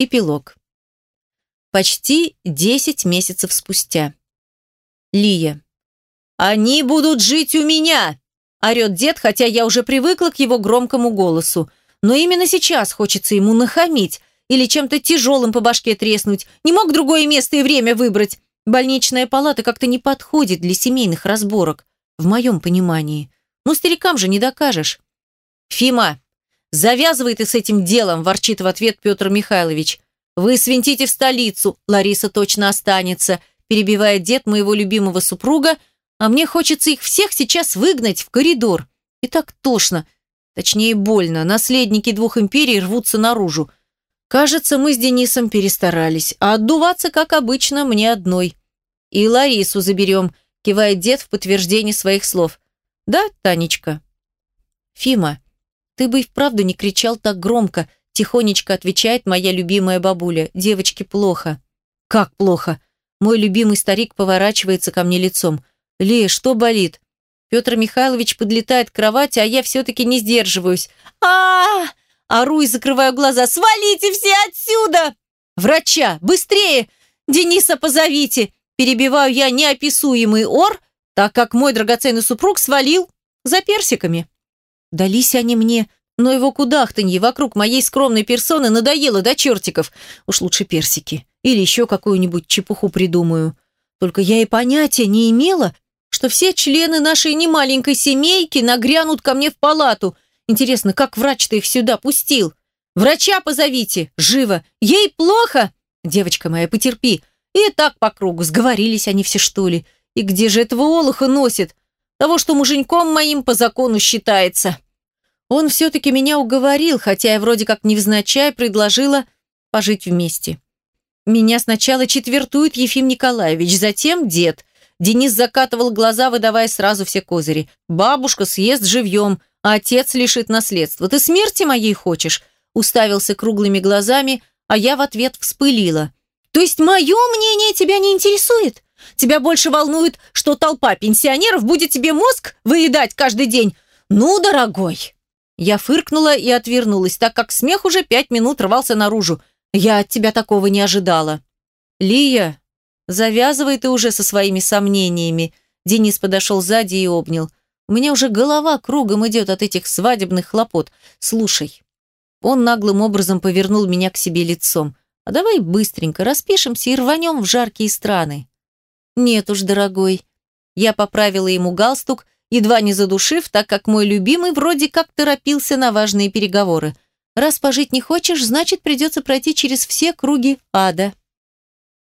Эпилог. Почти 10 месяцев спустя. Лия. «Они будут жить у меня!» – орет дед, хотя я уже привыкла к его громкому голосу. Но именно сейчас хочется ему нахамить или чем-то тяжелым по башке треснуть. Не мог другое место и время выбрать. Больничная палата как-то не подходит для семейных разборок, в моем понимании. Но старикам же не докажешь. «Фима, завязывай ты с этим делом», – ворчит в ответ Петр Михайлович. «Вы свинтите в столицу, Лариса точно останется», – перебивает дед моего любимого супруга, а мне хочется их всех сейчас выгнать в коридор. И так тошно, точнее больно, наследники двух империй рвутся наружу. Кажется, мы с Денисом перестарались, а отдуваться, как обычно, мне одной. И Ларису заберем, кивает дед в подтверждение своих слов. Да, Танечка? Фима, ты бы и вправду не кричал так громко, тихонечко отвечает моя любимая бабуля. Девочке плохо. Как плохо? Мой любимый старик поворачивается ко мне лицом. Лея, что болит? Петр Михайлович подлетает к кровати, а я все-таки не сдерживаюсь. а, -а, Ору и закрываю глаза. «Свалите все отсюда!» «Врача! Быстрее! Дениса позовите!» Перебиваю я неописуемый ор, так как мой драгоценный супруг свалил за персиками. Дались они мне, но его кудахтанье вокруг моей скромной персоны надоело до чертиков. Уж лучше персики. Или еще какую-нибудь чепуху придумаю. Только я и понятия не имела, что все члены нашей немаленькой семейки нагрянут ко мне в палату – Интересно, как врач-то их сюда пустил? Врача позовите! Живо! Ей плохо! Девочка моя, потерпи. И так по кругу. Сговорились они все, что ли? И где же этого олуха носит? Того, что муженьком моим по закону считается. Он все-таки меня уговорил, хотя я вроде как невзначай предложила пожить вместе. Меня сначала четвертует Ефим Николаевич, затем дед. Денис закатывал глаза, выдавая сразу все козыри. Бабушка съест живьем – а отец лишит наследства. Ты смерти моей хочешь?» Уставился круглыми глазами, а я в ответ вспылила. «То есть мое мнение тебя не интересует? Тебя больше волнует, что толпа пенсионеров будет тебе мозг выедать каждый день? Ну, дорогой!» Я фыркнула и отвернулась, так как смех уже пять минут рвался наружу. Я от тебя такого не ожидала. «Лия, завязывай ты уже со своими сомнениями». Денис подошел сзади и обнял. У меня уже голова кругом идет от этих свадебных хлопот. Слушай, он наглым образом повернул меня к себе лицом. А давай быстренько распишемся и рванем в жаркие страны. Нет уж, дорогой. Я поправила ему галстук, едва не задушив, так как мой любимый вроде как торопился на важные переговоры. Раз пожить не хочешь, значит, придется пройти через все круги ада.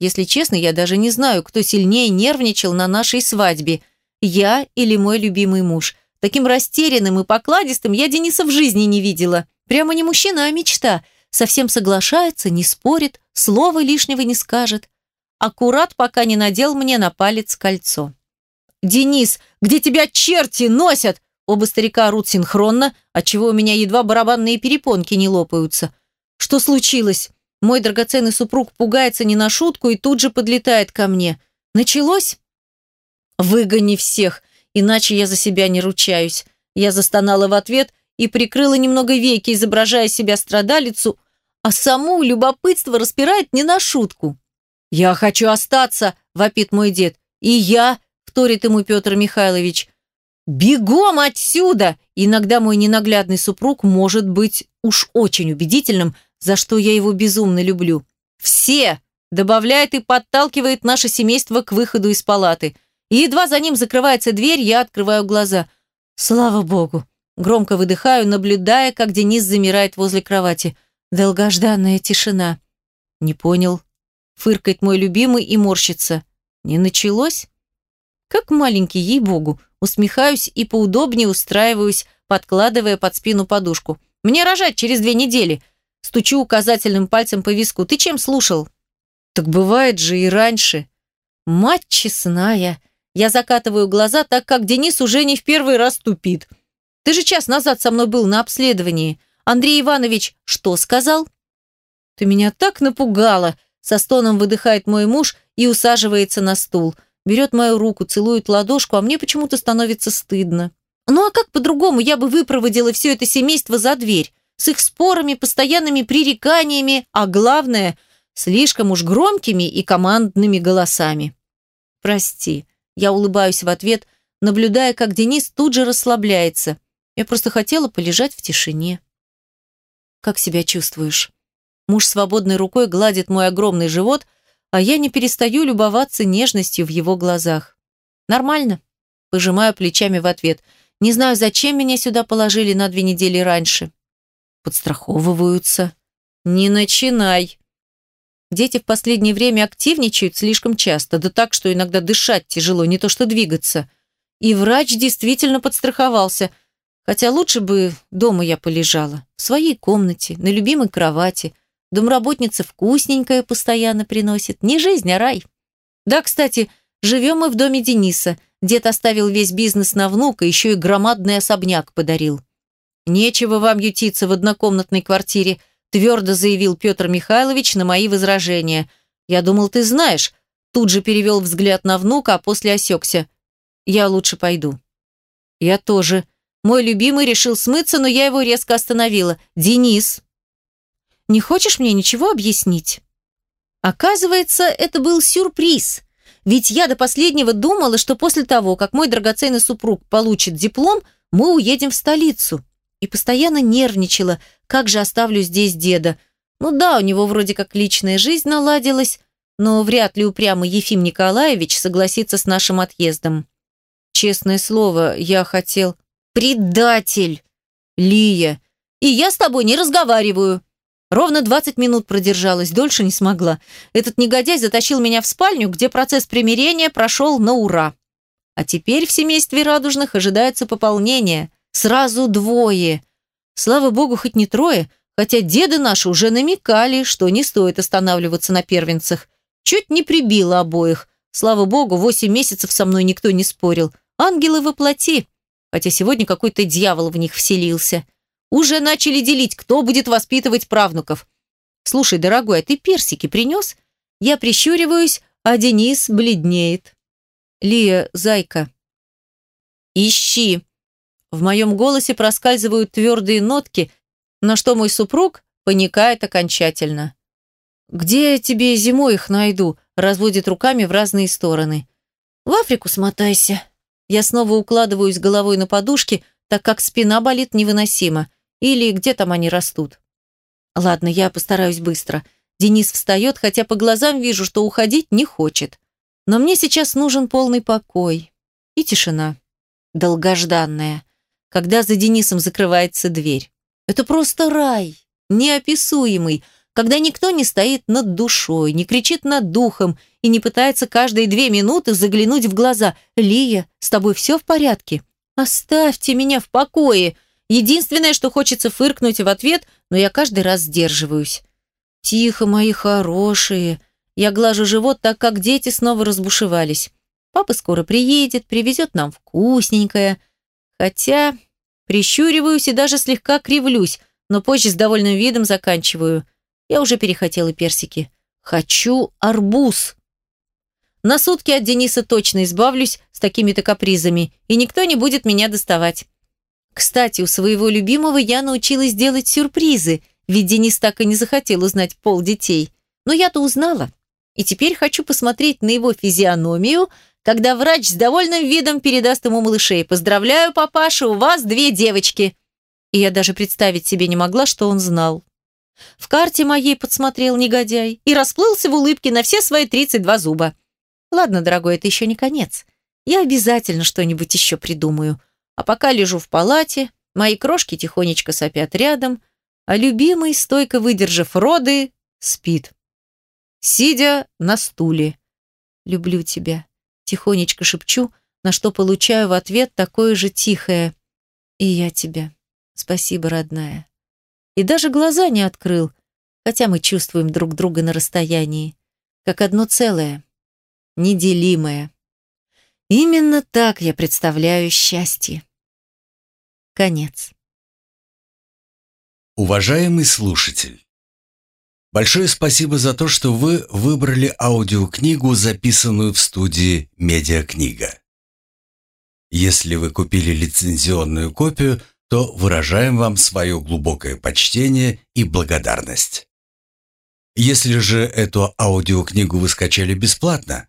Если честно, я даже не знаю, кто сильнее нервничал на нашей свадьбе – я или мой любимый муж. Таким растерянным и покладистым я Дениса в жизни не видела. Прямо не мужчина, а мечта. Совсем соглашается, не спорит, слова лишнего не скажет. Аккурат пока не надел мне на палец кольцо. «Денис, где тебя черти носят?» Оба старика орут синхронно, отчего у меня едва барабанные перепонки не лопаются. «Что случилось?» Мой драгоценный супруг пугается не на шутку и тут же подлетает ко мне. «Началось?» «Выгони всех, иначе я за себя не ручаюсь». Я застонала в ответ и прикрыла немного веки, изображая себя страдалицу, а саму любопытство распирает не на шутку. «Я хочу остаться», — вопит мой дед. «И я», — вторит ему Петр Михайлович. «Бегом отсюда!» Иногда мой ненаглядный супруг может быть уж очень убедительным, за что я его безумно люблю. «Все!» — добавляет и подталкивает наше семейство к выходу из палаты. И едва за ним закрывается дверь, я открываю глаза. Слава богу. Громко выдыхаю, наблюдая, как Денис замирает возле кровати. Долгожданная тишина. Не понял. Фыркает мой любимый и морщится. Не началось? Как маленький, ей-богу. Усмехаюсь и поудобнее устраиваюсь, подкладывая под спину подушку. Мне рожать через две недели. Стучу указательным пальцем по виску. Ты чем слушал? Так бывает же и раньше. Мать честная. Я закатываю глаза, так как Денис уже не в первый раз тупит. Ты же час назад со мной был на обследовании. Андрей Иванович что сказал? Ты меня так напугала. Со стоном выдыхает мой муж и усаживается на стул. Берет мою руку, целует ладошку, а мне почему-то становится стыдно. Ну а как по-другому я бы выпроводила все это семейство за дверь? с их спорами, постоянными пререканиями, а главное, слишком уж громкими и командными голосами. «Прости», – я улыбаюсь в ответ, наблюдая, как Денис тут же расслабляется. Я просто хотела полежать в тишине. «Как себя чувствуешь?» Муж свободной рукой гладит мой огромный живот, а я не перестаю любоваться нежностью в его глазах. «Нормально», – пожимаю плечами в ответ. «Не знаю, зачем меня сюда положили на две недели раньше». «Подстраховываются». «Не начинай», Дети в последнее время активничают слишком часто, да так, что иногда дышать тяжело, не то что двигаться. И врач действительно подстраховался. Хотя лучше бы дома я полежала. В своей комнате, на любимой кровати. Домработница вкусненькое постоянно приносит. Не жизнь, а рай. Да, кстати, живем мы в доме Дениса. Дед оставил весь бизнес на внука, еще и громадный особняк подарил. Нечего вам ютиться в однокомнатной квартире – твердо заявил Петр Михайлович на мои возражения. «Я думал, ты знаешь». Тут же перевел взгляд на внука, а после осекся. «Я лучше пойду». «Я тоже». Мой любимый решил смыться, но я его резко остановила. «Денис!» «Не хочешь мне ничего объяснить?» Оказывается, это был сюрприз. Ведь я до последнего думала, что после того, как мой драгоценный супруг получит диплом, мы уедем в столицу и постоянно нервничала, как же оставлю здесь деда. Ну да, у него вроде как личная жизнь наладилась, но вряд ли упрямый Ефим Николаевич согласится с нашим отъездом. Честное слово, я хотел... Предатель! Лия! И я с тобой не разговариваю. Ровно 20 минут продержалась, дольше не смогла. Этот негодяй затащил меня в спальню, где процесс примирения прошел на ура. А теперь в семействе радужных ожидается пополнение – Сразу двое. Слава богу, хоть не трое, хотя деды наши уже намекали, что не стоит останавливаться на первенцах. Чуть не прибило обоих. Слава богу, восемь месяцев со мной никто не спорил. Ангелы воплоти. Хотя сегодня какой-то дьявол в них вселился. Уже начали делить, кто будет воспитывать правнуков. Слушай, дорогой, а ты персики принес? Я прищуриваюсь, а Денис бледнеет. Лия, зайка. Ищи. В моем голосе проскальзывают твердые нотки, на что мой супруг паникает окончательно. «Где я тебе зимой их найду?» разводит руками в разные стороны. «В Африку смотайся». Я снова укладываюсь головой на подушки, так как спина болит невыносимо. Или где там они растут. Ладно, я постараюсь быстро. Денис встает, хотя по глазам вижу, что уходить не хочет. Но мне сейчас нужен полный покой и тишина. Долгожданная когда за Денисом закрывается дверь. Это просто рай, неописуемый, когда никто не стоит над душой, не кричит над духом и не пытается каждые две минуты заглянуть в глаза. «Лия, с тобой все в порядке? Оставьте меня в покое!» Единственное, что хочется фыркнуть в ответ, но я каждый раз сдерживаюсь. «Тихо, мои хорошие!» Я глажу живот, так как дети снова разбушевались. Папа скоро приедет, привезет нам вкусненькое – Хотя прищуриваюсь и даже слегка кривлюсь, но позже с довольным видом заканчиваю. Я уже перехотела персики. Хочу арбуз. На сутки от Дениса точно избавлюсь с такими-то капризами, и никто не будет меня доставать. Кстати, у своего любимого я научилась делать сюрпризы, ведь Денис так и не захотел узнать пол детей. Но я-то узнала. И теперь хочу посмотреть на его физиономию – когда врач с довольным видом передаст ему малышей. «Поздравляю, папаша, у вас две девочки!» И я даже представить себе не могла, что он знал. В карте моей подсмотрел негодяй и расплылся в улыбке на все свои 32 зуба. Ладно, дорогой, это еще не конец. Я обязательно что-нибудь еще придумаю. А пока лежу в палате, мои крошки тихонечко сопят рядом, а любимый, стойко выдержав роды, спит. Сидя на стуле. Люблю тебя. Тихонечко шепчу, на что получаю в ответ такое же тихое «И я тебя. Спасибо, родная». И даже глаза не открыл, хотя мы чувствуем друг друга на расстоянии, как одно целое, неделимое. Именно так я представляю счастье. Конец. Уважаемый слушатель, Большое спасибо за то, что вы выбрали аудиокнигу, записанную в студии «Медиакнига». Если вы купили лицензионную копию, то выражаем вам свое глубокое почтение и благодарность. Если же эту аудиокнигу вы скачали бесплатно,